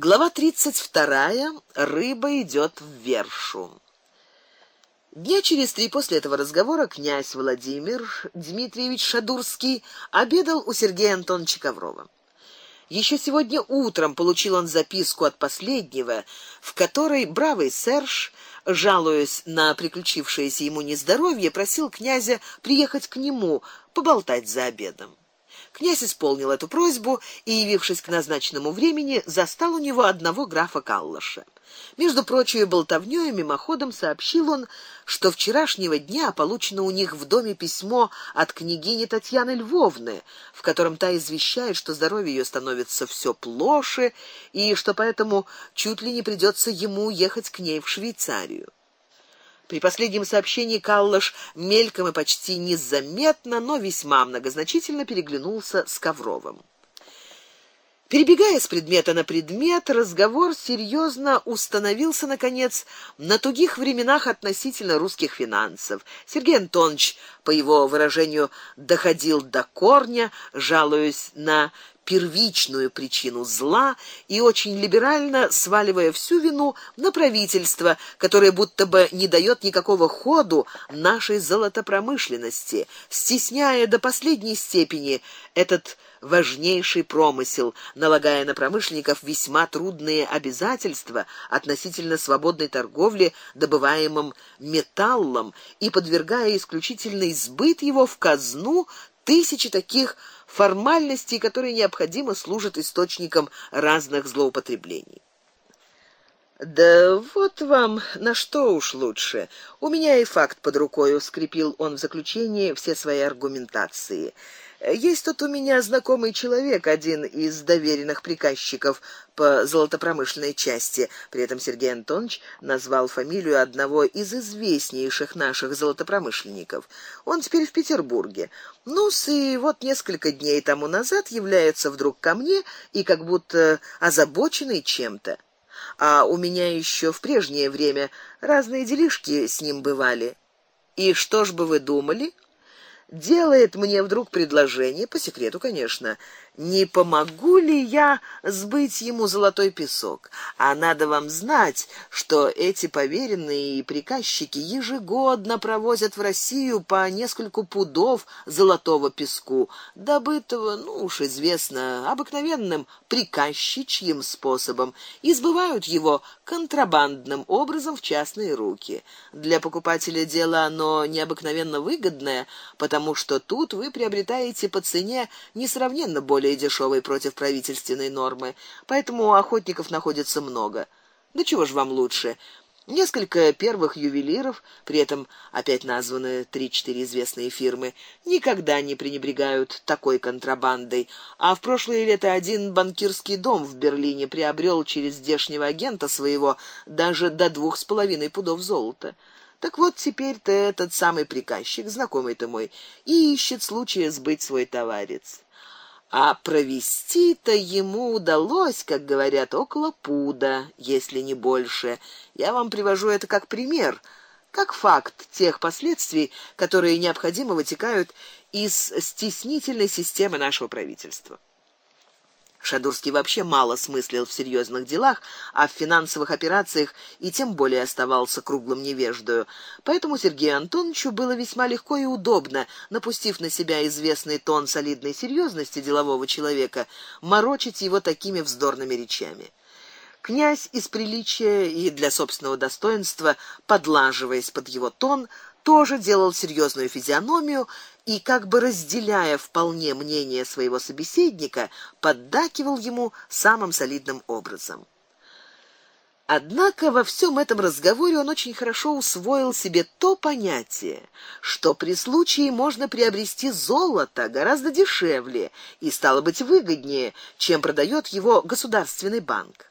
Глава тридцать вторая. Рыба идет в вершу. Дня через три после этого разговора князь Владимир Дмитриевич Шадурский обедал у Сергея Антоновича Коврова. Еще сегодня утром получил он записку от последнего, в которой бравый Серж, жалуясь на приключившееся ему нездоровье, просил князя приехать к нему поболтать за обедом. Князь исполнил эту просьбу и, явившись к назначенному времени, застал у него одного графа Каллаша. Между прочей болтовнёй мимоходом сообщил он, что вчерашнего дня получено у них в доме письмо от княгини Татьяны Львовны, в котором та извещает, что здоровье ее становится все плохо и что поэтому чуть ли не придется ему ехать к ней в Швейцарию. При последнем сообщении Каллаш мельком и почти незаметно, но весьма многозначительно переглянулся с Ковровым. Перебегая с предмета на предмет, разговор серьезно установился наконец на тугих временах относительно русских финансов. Сергей Антонович, по его выражению, доходил до корня, жалуясь на первичную причину зла и очень либерально сваливая всю вину на правительство, которое будто бы не дает никакого ходу нашей золотопромышленности, стесняя до последней степени этот важнейший промысел, налагая на промышленников весьма трудные обязательства относительно свободной торговли добываемым металлом и подвергая исключительный сбыт его в казну тысячи таких формальностей, которые необходимо служат источником разных злоупотреблений. Да вот вам на что уж лучше. У меня и факт под рукой, скрепил он в заключении все свои аргументации. Есть тут у меня знакомый человек, один из доверенных приказчиков по золотопромышленной части. При этом Сергей Антонович назвал фамилию одного из известнейших наших золотопромышленников. Он теперь в Петербурге. Ну, и вот несколько дней тому назад является вдруг ко мне и как будто озабоченный чем-то. А у меня еще в прежнее время разные делишки с ним бывали. И что ж бы вы думали? Делает мне вдруг предложение, по секрету, конечно, не помогу ли я сбыть ему золотой песок. А надо вам знать, что эти поверенные и приказчики ежегодно провозят в Россию по нескольку пудов золотого песку, добытого, ну уж известно, обыкновенным приказчичьим способом, и сбывают его контрабандным образом в частные руки. Для покупателя дело оно необыкновенно выгодное, потому что тут вы приобретаете по цене несравненно более более дешевой против правительственной нормы, поэтому охотников находится много. Да чего ж вам лучше? Несколько первых ювелиров, при этом опять названы три-четыре известные фирмы, никогда не пренебрегают такой контрабандой. А в прошлое лето один банкирский дом в Берлине приобрел через здешнего агента своего даже до двух с половиной пудов золота. Так вот теперь-то этот самый приказчик, знакомый-то мой, и ищет случая сбыть свой товарец. А провести-то ему удалось, как говорят, около пуда, если не больше. Я вам привожу это как пример, как факт тех последствий, которые необходимо вытекают из стеснительной системы нашего правительства. Шадурский вообще мало смыслил в серьезных делах, а в финансовых операциях и тем более оставался круглым невеждою. Поэтому Сергею Антоновичу было весьма легко и удобно, напустив на себя известный тон солидной серьезности делового человека, морочить его такими вздорными речами. Князь из приличия и для собственного достоинства, подлаживаясь под его тон, тоже делал серьезную физиономию и как бы разделяя вполне мнение своего собеседника, поддакивал ему самым солидным образом. Однако во всем этом разговоре он очень хорошо усвоил себе то понятие, что при случае можно приобрести золото гораздо дешевле и стало быть выгоднее, чем продает его государственный банк.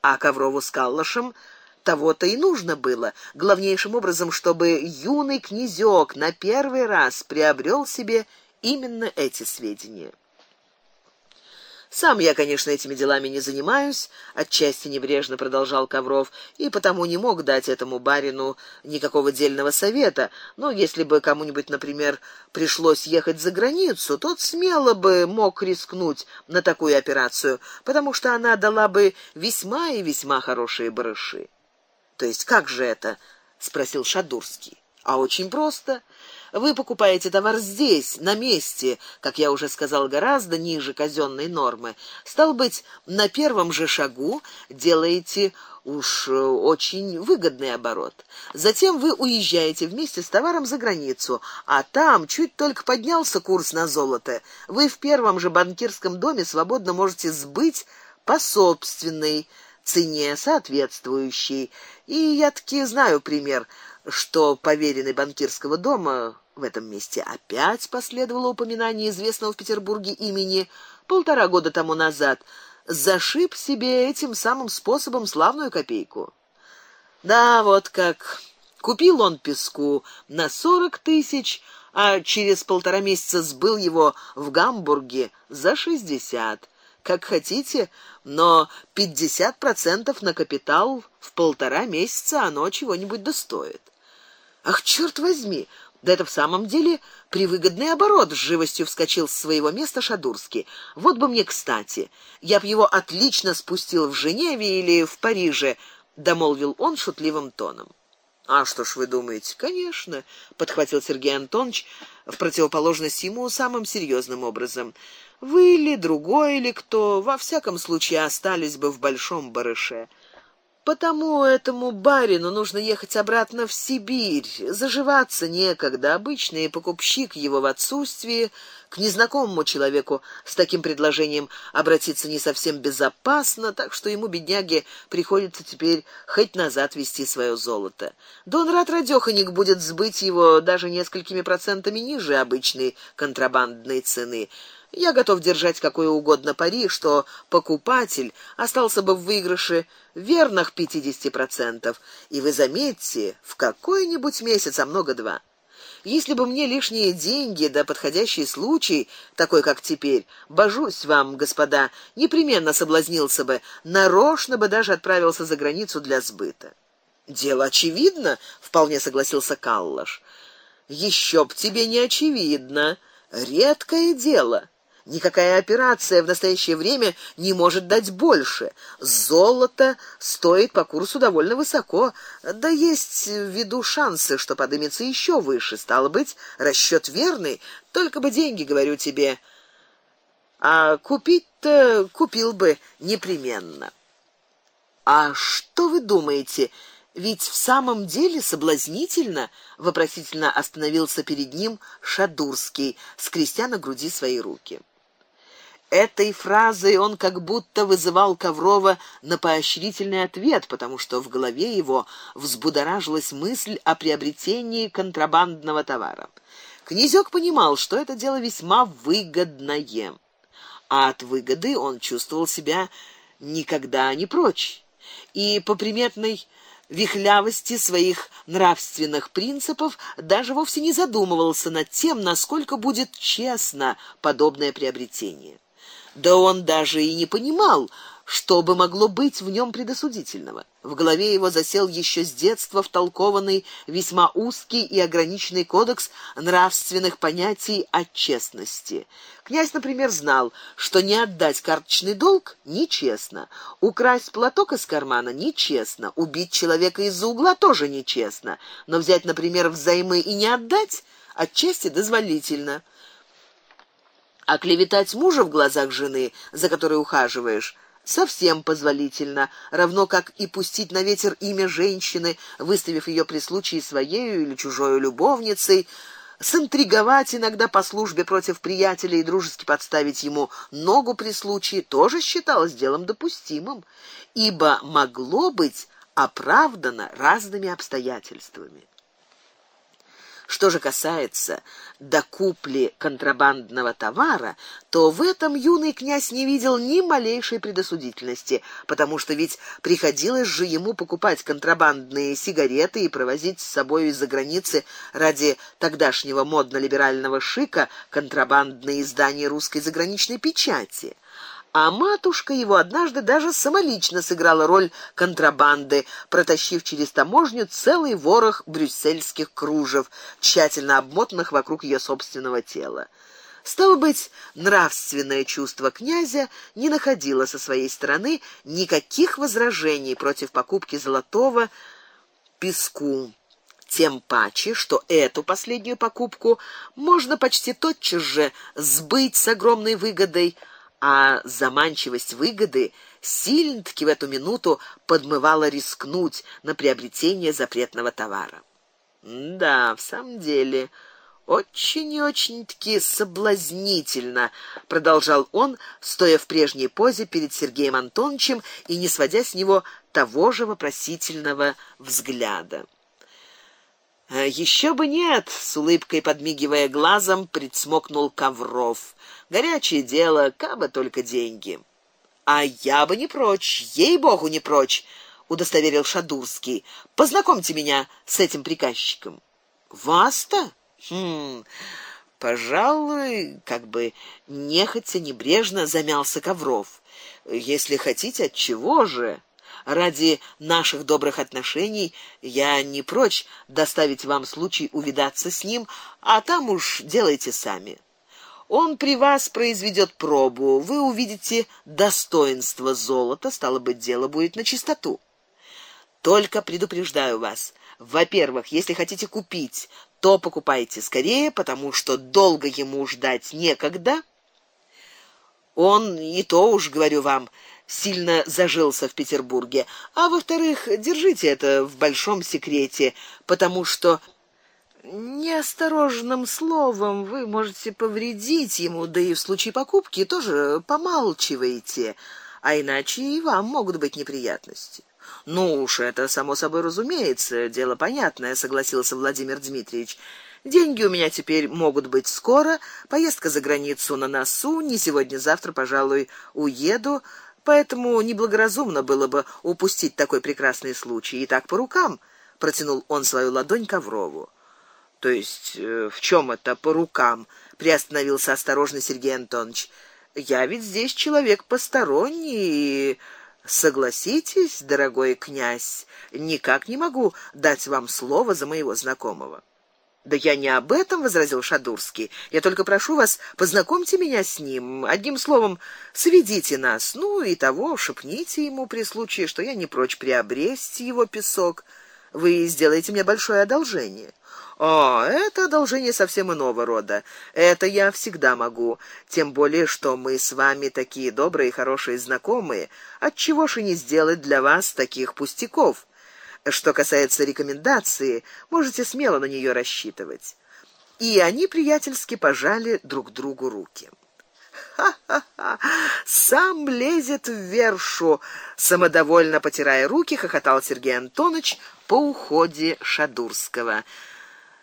А Коврову с Каллашем того-то и нужно было, главнейшим образом, чтобы юный князёк на первый раз приобрел себе именно эти сведения. Сам я, конечно, этими делами не занимаюсь, отчасти небрежно продолжал Ковров, и потому не мог дать этому барину никакого дельного совета. Но если бы кому-нибудь, например, пришлось ехать за границу, тот смело бы мог рискнуть на такую операцию, потому что она дала бы весьма и весьма хорошие барыши. То есть как же это? спросил Шадурский. А очень просто. Вы покупаете товар здесь, на месте, как я уже сказал, гораздо ниже казенной нормы. Стал быть, на первом же шагу делаете уж э, очень выгодный оборот. Затем вы уезжаете вместе с товаром за границу, а там чуть только поднялся курс на золото, вы в первом же банкирском доме свободно можете сбыть по собственной цене соответствующей. И я таки знаю пример что поверенный банкирского дома в этом месте опять последовало упоминание известного в Петербурге имени полтора года тому назад, зашиб себе этим самым способом славную копейку. Да, вот как. Купил он песку на сорок тысяч, а через полтора месяца сбыл его в Гамбурге за шестьдесят. Как хотите, но пятьдесят процентов на капитал в полтора месяца оно чего-нибудь достоит. Ах, черт возьми, да это в самом деле привыгодный оборот, с живостью вскочил с своего места Шадурский. Вот бы мне, кстати, я б его отлично спустил в Женеве или в Париже, домолвил он шутливым тоном. А что ж вы думаете? Конечно, подхватил Сергей Антонович в противоположность ему самым серьезным образом. Вы или другой или кто, во всяком случае остались бы в большом барыше. Потому этому барину нужно ехать обратно в Сибирь. Заживаться некогда. Обычный покупщик его в отсутствии к незнакомому человеку с таким предложением обратиться не совсем безопасно, так что ему бедняге приходится теперь хоть назад вести свое золото. Дон Рад радёханик будет сбыть его даже несколькими процентами ниже обычной контрабандной цены. Я готов держать какое угодно пари, что покупатель остался бы в выигрыше верных 50%, и вы заметьте, в какой-нибудь месяц, а много два. Если бы мне лишние деньги да подходящий случай, такой как теперь, божусь вам, господа, непременно соблазнился бы, нарочно бы даже отправился за границу для сбыта. Дело очевидно, вполне согласился Каллаш. Еще б тебе не очевидно, редкое дело. Никакая операция в настоящее время не может дать больше. Золото стоит по курсу довольно высоко, да есть в виду шансы, что поднимется еще выше. Стало быть, расчёт верный, только бы деньги, говорю тебе. А купить-то купил бы непременно. А что вы думаете? Ведь в самом деле соблазнительно, вопросительно остановился перед ним Шадурский, скрестя на груди свои руки. Этой фразой он как будто вызывал Коврова на поощрительный ответ, потому что в голове его взбудоражилась мысль о приобретении контрабандного товара. Князёк понимал, что это дело весьма выгодное. А от выгоды он чувствовал себя никогда не прочь. И по приметной вихлявости своих нравственных принципов даже вовсе не задумывался над тем, насколько будет честно подобное приобретение. Да он даже и не понимал, что бы могло быть в нем предосудительного. В голове его засел еще с детства втолкованный весьма узкий и ограниченный кодекс нравственных понятий о честности. Князь, например, знал, что не отдать карточный долг нечестно, украсть платок из кармана нечестно, убить человека из-за угла тоже нечестно, но взять, например, взаймы и не отдать отчасти дозволительно. А клеветать мужа в глазах жены, за которой ухаживаешь, совсем позволительно, равно как и пустить на ветер имя женщины, выставив ее при случае своей или чужой любовницей, синтриговать иногда по службе против приятеля и дружески подставить ему ногу при случае тоже считалось делом допустимым, ибо могло быть оправдано разными обстоятельствами. Что же касается докупли контрабандного товара, то в этом юный князь не видел ни малейшей предосудительности, потому что ведь приходилось же ему покупать контрабандные сигареты и провозить с собой из-за границы ради тогдашнего модно-либерального шика контрабандные издания русской заграничной печати а матушка его однажды даже самолично сыграла роль контрабанды, протащив через таможню целый ворох брюссельских кружев, тщательно обмотанных вокруг ее собственного тела. Стало быть, нравственное чувство князя не находило со своей стороны никаких возражений против покупки золотого песку тем паче, что эту последнюю покупку можно почти тотчас же сбыть с огромной выгодой, а заманчивость выгоды сильно-таки в эту минуту подмывала рискнуть на приобретение запретного товара. Да, в самом деле, очень и очень-таки соблазнительно, продолжал он, стоя в прежней позе перед Сергеем Антоновичем и не сводя с него того же вопросительного взгляда. «А Еще бы нет, с улыбкой подмигивая глазом, предсмокнул Ковров. Горячее дело, кабы только деньги. А я бы не прочь, ей-богу, не прочь, удостоверил Шадурский. Познакомьте меня с этим приказчиком. Вас-то? Хм. Пожалуй, как бы нехотя небрежно замялся Ковров. Если хотите, от чего же? Ради наших добрых отношений я не прочь доставить вам случай увидаться с ним, а там уж делайте сами. Он при вас произведет пробу, вы увидите достоинство золота, стало быть, дело будет на чистоту. Только предупреждаю вас. Во-первых, если хотите купить, то покупайте скорее, потому что долго ему ждать некогда. Он и то уж говорю вам, сильно зажился в Петербурге, а во-вторых, держите это в большом секрете, потому что неосторожным словом вы можете повредить ему, да и в случае покупки тоже помалчивайте, а иначе и вам могут быть неприятности. Ну уж это само собой разумеется, дело понятное, согласился Владимир Дмитриевич. Деньги у меня теперь могут быть скоро, поездка за границу на носу, не сегодня-завтра, пожалуй, уеду, Поэтому неблагоразумно было бы упустить такой прекрасный случай. И так по рукам протянул он свою ладонь Коврову. То есть э, в чем это по рукам? приостановился осторожно Сергей Антонович. Я ведь здесь человек посторонний, и согласитесь, дорогой князь, никак не могу дать вам слово за моего знакомого. Да я не об этом, возразил Шадурский. Я только прошу вас, познакомьте меня с ним, одним словом, сведите нас. Ну и того, шепните ему при случае, что я не прочь приобрести его песок. Вы сделаете мне большое одолжение. О, это одолжение совсем иного рода. Это я всегда могу, тем более что мы с вами такие добрые и хорошие знакомые. От чего ж и не сделать для вас таких пустяков? Что касается рекомендации, можете смело на нее рассчитывать. И они приятельски пожали друг другу руки. Ха-ха-ха. Сам лезет в вершу, самодовольно потирая руки, хохотал Сергей Антонович по уходе Шадурского.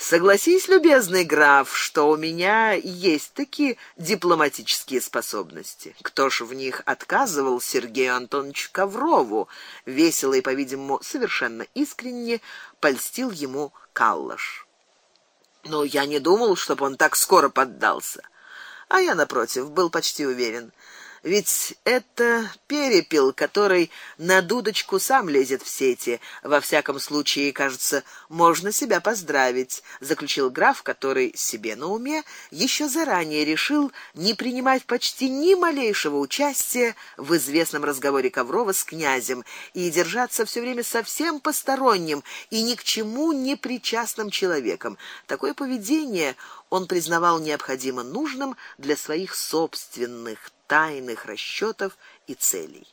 Согласись, любезный граф, что у меня есть такие дипломатические способности. Кто ж в них отказывал Сергею Антоновичу Коврову? Весело и, по-видимому, совершенно искренне польстил ему Каллаш. Но я не думал, чтобы он так скоро поддался. А я напротив был почти уверен. Ведь это перепел, который на дудочку сам лезет в сети. Во всяком случае, кажется, можно себя поздравить, заключил граф, который себе на уме еще заранее решил не принимать почти ни малейшего участия в известном разговоре Коврова с князем и держаться все время совсем посторонним и ни к чему не причастным человеком. Такое поведение он признавал необходимо нужным для своих собственных тайных расчётов и целей.